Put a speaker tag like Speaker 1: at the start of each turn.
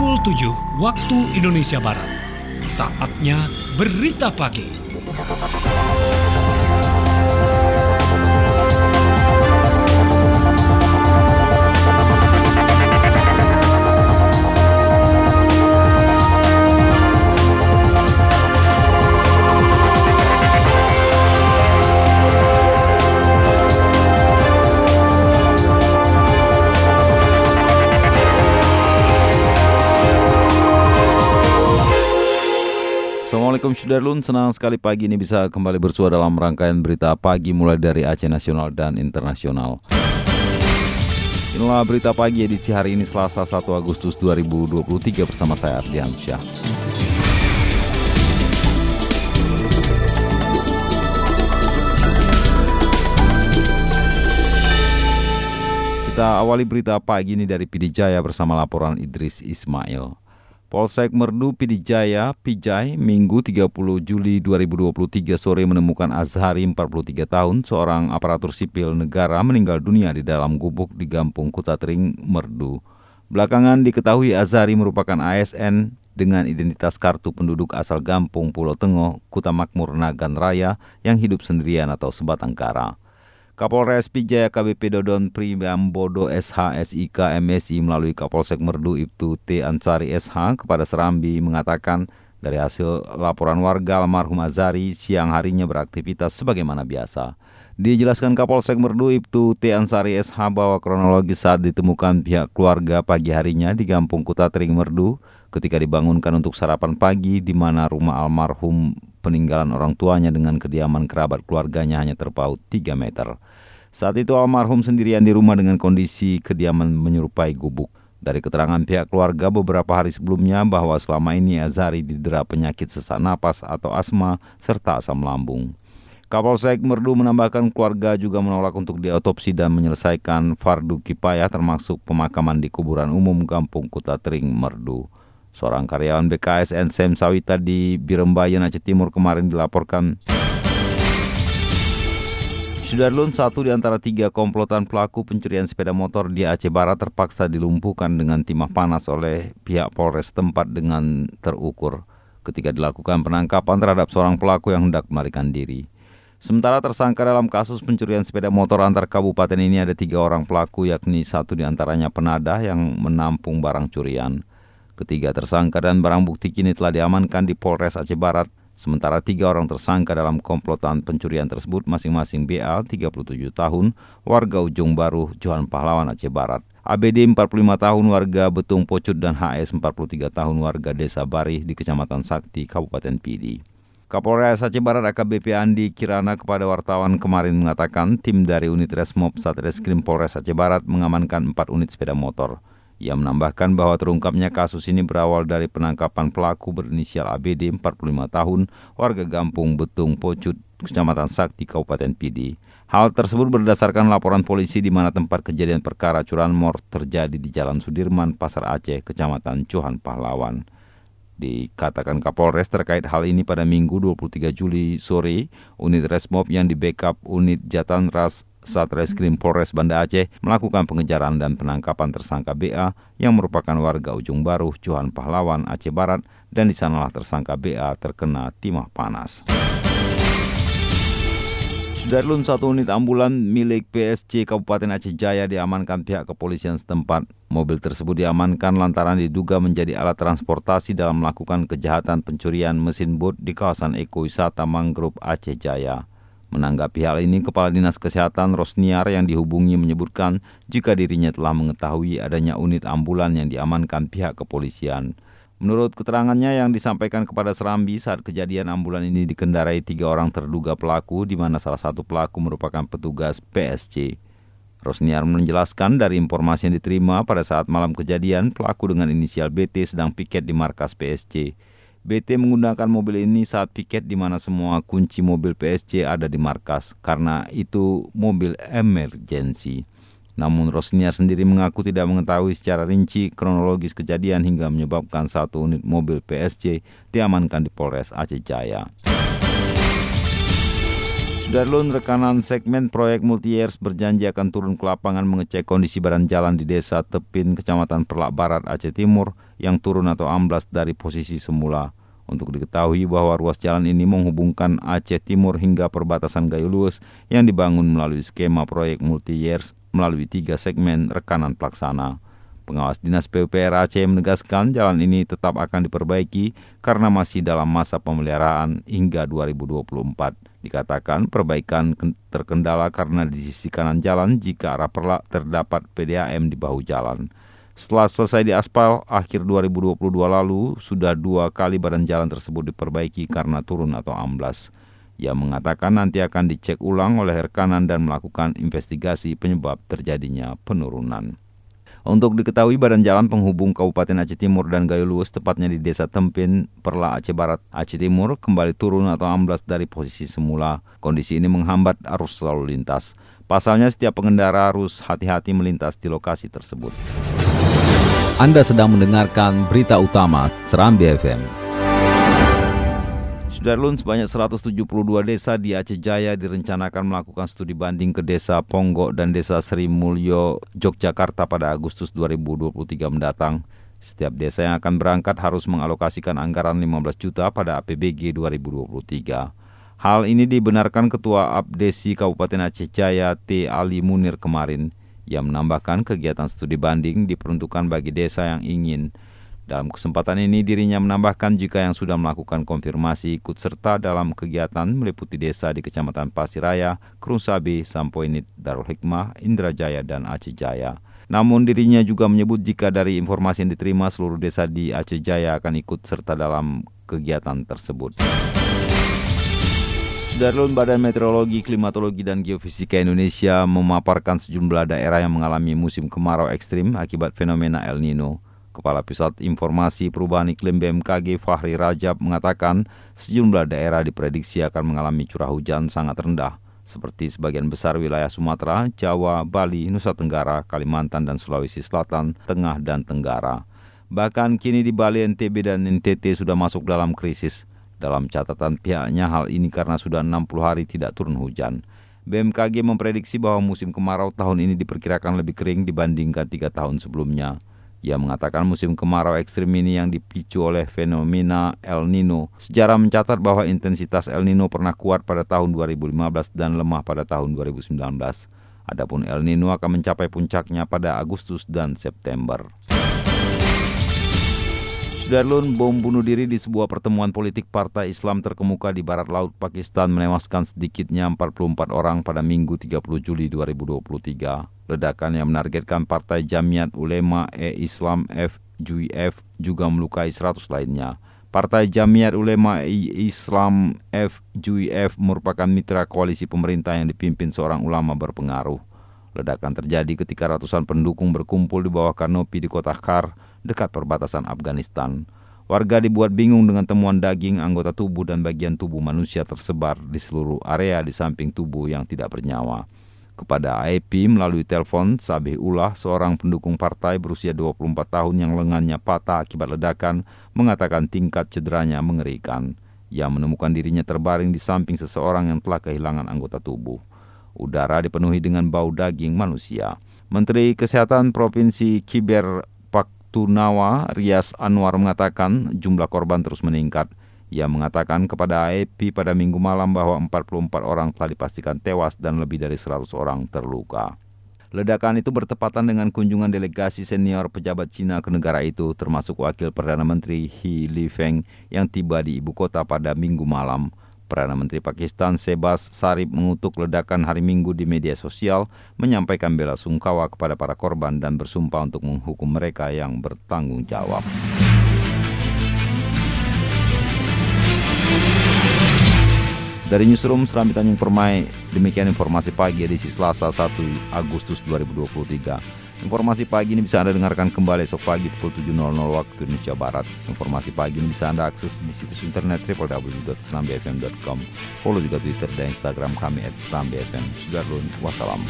Speaker 1: Pukul 7 waktu Indonesia Barat. Saatnya berita pagi.
Speaker 2: Assalamualaikum Sudarlun, senang sekali pagi ini bisa kembali bersua dalam rangkaian berita pagi mulai dari Aceh Nasional dan Internasional. Inilah berita pagi edisi hari ini Selasa 1 Agustus 2023 bersama saya Ardian Syah. Kita awali berita pagi ini dari Pidijaya bersama laporan Idris Ismail. Polsek Merdu Pidijaya, Pijai, Minggu 30 Juli 2023 sore menemukan Azhari 43 tahun, seorang aparatur sipil negara meninggal dunia di dalam gubuk di Gampung Kutatring, Merdu. Belakangan diketahui Azhari merupakan ASN dengan identitas kartu penduduk asal Gampung Pulau Tengoh, Kuta Makmur Nagan Raya yang hidup sendirian atau sebatang kara. Kapolres Pijaya KBP Dodon Priambodo SH SIK MSI melalui Kapolsek Merdu Ibtu T Ansari SH kepada Serambi mengatakan dari hasil laporan warga almarhum Azari siang harinya beraktivitas sebagaimana biasa. Dijelaskan Kapolsek Merdu Ibtu T Ansari SH bahwa kronologis saat ditemukan pihak keluarga pagi harinya di Kampung Kutatring Merdu ketika dibangunkan untuk sarapan pagi di mana rumah almarhum peninggalan orang tuanya dengan kediaman kerabat keluarganya hanya terpaut 3 meter. Saat itu almarhum sendirian di rumah dengan kondisi kediaman menyerupai gubuk. Dari keterangan pihak keluarga beberapa hari sebelumnya bahwa selama ini Azari didera penyakit sesak napas atau asma serta asam lambung. Kapolsek Merdu menambahkan keluarga juga menolak untuk diotopsi dan menyelesaikan fardu kipayah termasuk pemakaman di kuburan umum Kampung Kutatring Merdu. Seorang karyawan BKSN Sem Sawita di Birembayan Aceh Timur kemarin dilaporkan Sudarlun, satu di antara tiga komplotan pelaku pencurian sepeda motor di Aceh Barat terpaksa dilumpuhkan dengan timah panas oleh pihak Polres tempat dengan terukur ketika dilakukan penangkapan terhadap seorang pelaku yang hendak melarikan diri. Sementara tersangka dalam kasus pencurian sepeda motor antar kabupaten ini ada tiga orang pelaku yakni satu di antaranya penadah yang menampung barang curian. Ketiga tersangka dan barang bukti kini telah diamankan di Polres Aceh Barat Sementara tiga orang tersangka dalam komplotan pencurian tersebut masing-masing BA 37 tahun, warga Ujung Baru, Johan Pahlawan Aceh Barat. ABD 45 tahun warga Betung Pocut dan HS 43 tahun warga Desa Barih di Kecamatan Sakti, Kabupaten Pidi. Kapolres Aceh Barat AKBP Andi Kirana kepada wartawan kemarin mengatakan tim dari unit Resmob Satreskrim Polres Aceh Barat mengamankan 4 unit sepeda motor. Ia menambahkan bahwa terungkapnya kasus ini berawal dari penangkapan pelaku berinisial ABD 45 tahun, warga Gampung Betung Pocut, Kecamatan Sakti, Kabupaten Pidi. Hal tersebut berdasarkan laporan polisi di mana tempat kejadian perkara curanmor terjadi di Jalan Sudirman, Pasar Aceh, Kecamatan Cuhan Pahlawan. Dikatakan Kapolres terkait hal ini pada Minggu 23 Juli sore, unit Resmob yang di backup unit Jatan Ras Satreskrim Polres Banda Aceh melakukan pengejaran dan penangkapan tersangka BA yang merupakan warga Ujung Baru, Johan Pahlawan, Aceh Barat, dan di sanalah tersangka BA terkena timah panas. Sudarlun satu unit ambulan milik PSC Kabupaten Aceh Jaya diamankan pihak kepolisian setempat. Mobil tersebut diamankan lantaran diduga menjadi alat transportasi dalam melakukan kejahatan pencurian mesin bot di kawasan ekowisata Mangrove Aceh Jaya. Menanggapi hal ini, Kepala Dinas Kesehatan Rosniar yang dihubungi menyebutkan jika dirinya telah mengetahui adanya unit ambulan yang diamankan pihak kepolisian. Menurut keterangannya yang disampaikan kepada Serambi saat kejadian ambulan ini dikendarai tiga orang terduga pelaku di mana salah satu pelaku merupakan petugas PSC. Rosniar menjelaskan dari informasi yang diterima pada saat malam kejadian pelaku dengan inisial BT sedang piket di markas PSC. BT menggunakan mobil ini saat piket di mana semua kunci mobil PSC ada di markas karena itu mobil emergency. Namun Rosniar sendiri mengaku tidak mengetahui secara rinci kronologis kejadian hingga menyebabkan satu unit mobil PSC diamankan di Polres Aceh Jaya. Sudarlun rekanan segmen proyek multi years berjanji akan turun ke lapangan mengecek kondisi badan jalan di desa Tepin, Kecamatan Perlak Barat, Aceh Timur yang turun atau amblas dari posisi semula. Untuk diketahui bahwa ruas jalan ini menghubungkan Aceh Timur hingga perbatasan Gayo Lues yang dibangun melalui skema proyek multi years melalui tiga segmen rekanan pelaksana. Pengawas Dinas PUPR Aceh menegaskan jalan ini tetap akan diperbaiki karena masih dalam masa pemeliharaan hingga 2024. Dikatakan perbaikan terkendala karena di sisi kanan jalan jika arah perlak terdapat PDAM di bahu jalan. Setelah selesai di aspal, akhir 2022 lalu sudah dua kali badan jalan tersebut diperbaiki karena turun atau amblas. Ia mengatakan nanti akan dicek ulang oleh rekanan dan melakukan investigasi penyebab terjadinya penurunan. Untuk diketahui badan jalan penghubung Kabupaten Aceh Timur dan Gayo Luwes tepatnya di Desa Tempin, Perla Aceh Barat, Aceh Timur kembali turun atau amblas dari posisi semula. Kondisi ini menghambat arus lalu lintas. Pasalnya setiap pengendara harus hati-hati melintas di lokasi tersebut.
Speaker 3: Anda sedang mendengarkan berita utama Serambi FM.
Speaker 2: Sudarlun sebanyak 172 desa di Aceh Jaya direncanakan melakukan studi banding ke desa Ponggok dan desa Sri Mulyo, Yogyakarta pada Agustus 2023 mendatang. Setiap desa yang akan berangkat harus mengalokasikan anggaran 15 juta pada APBG 2023. Hal ini dibenarkan Ketua Abdesi Kabupaten Aceh Jaya T. Ali Munir kemarin. Ia menambahkan kegiatan studi banding diperuntukkan bagi desa yang ingin dalam kesempatan ini dirinya menambahkan jika yang sudah melakukan konfirmasi ikut serta dalam kegiatan meliputi desa di Kecamatan Pasiraya, Krungsabi, Sampoinit, Darul Hikmah, Indrajaya, dan Aceh Jaya. Namun dirinya juga menyebut jika dari informasi yang diterima seluruh desa di Aceh Jaya akan ikut serta dalam kegiatan tersebut. Darul Badan Meteorologi, Klimatologi, dan Geofisika Indonesia memaparkan sejumlah daerah yang mengalami musim kemarau ekstrim akibat fenomena El Nino. Kepala Pusat Informasi Perubahan Iklim BMKG Fahri Rajab mengatakan sejumlah daerah diprediksi akan mengalami curah hujan sangat rendah, seperti sebagian besar wilayah Sumatera, Jawa, Bali, Nusa Tenggara, Kalimantan, dan Sulawesi Selatan, Tengah, dan Tenggara. Bahkan kini di Bali, NTB, dan NTT sudah masuk dalam krisis. Dalam catatan pihaknya hal ini karena sudah 60 hari tidak turun hujan. BMKG memprediksi bahwa musim kemarau tahun ini diperkirakan lebih kering dibandingkan tiga tahun sebelumnya. Ia mengatakan musim kemarau ekstrim ini yang dipicu oleh fenomena El Nino. Sejarah mencatat bahwa intensitas El Nino pernah kuat pada tahun 2015 dan lemah pada tahun 2019. Adapun El Nino akan mencapai puncaknya pada Agustus dan September. Sudarlun, bom bunuh diri di sebuah pertemuan politik partai Islam terkemuka di barat laut Pakistan menewaskan sedikitnya 44 orang pada Minggu 30 Juli 2023. Ledakan yang menargetkan Partai Jamiat Ulema e Islam F JUIF juga melukai 100 lainnya. Partai Jamiat Ulema e Islam F JUIF merupakan mitra koalisi pemerintah yang dipimpin seorang ulama berpengaruh. Ledakan terjadi ketika ratusan pendukung berkumpul di bawah kanopi di kota Khar, dekat perbatasan Afghanistan. Warga dibuat bingung dengan temuan daging, anggota tubuh, dan bagian tubuh manusia tersebar di seluruh area di samping tubuh yang tidak bernyawa. Kepada AEP melalui telepon, Sabih Ulah, seorang pendukung partai berusia 24 tahun yang lengannya patah akibat ledakan, mengatakan tingkat cederanya mengerikan. Ia menemukan dirinya terbaring di samping seseorang yang telah kehilangan anggota tubuh. Udara dipenuhi dengan bau daging manusia. Menteri Kesehatan Provinsi Kiber Paktunawa Rias Anwar mengatakan jumlah korban terus meningkat. Ia mengatakan kepada AEP pada minggu malam bahwa 44 orang telah dipastikan tewas dan lebih dari 100 orang terluka. Ledakan itu bertepatan dengan kunjungan delegasi senior pejabat Cina ke negara itu, termasuk Wakil Perdana Menteri He Lifeng yang tiba di ibu kota pada minggu malam. Perdana Menteri Pakistan Sebas Sarip mengutuk ledakan hari Minggu di media sosial, menyampaikan bela sungkawa kepada para korban dan bersumpah untuk menghukum mereka yang bertanggung jawab. Dari Newsroom Serambi Tanjung Permai, demikian informasi pagi edisi Selasa 1 Agustus 2023. Informasi pagi ini bisa Anda dengarkan kembali esok pagi pukul 7.00 waktu Indonesia Barat. Informasi pagi ini bisa Anda akses di situs internet www.senambfm.com. Follow juga Twitter dan Instagram kami at senambfm. Sudarlun, wassalam.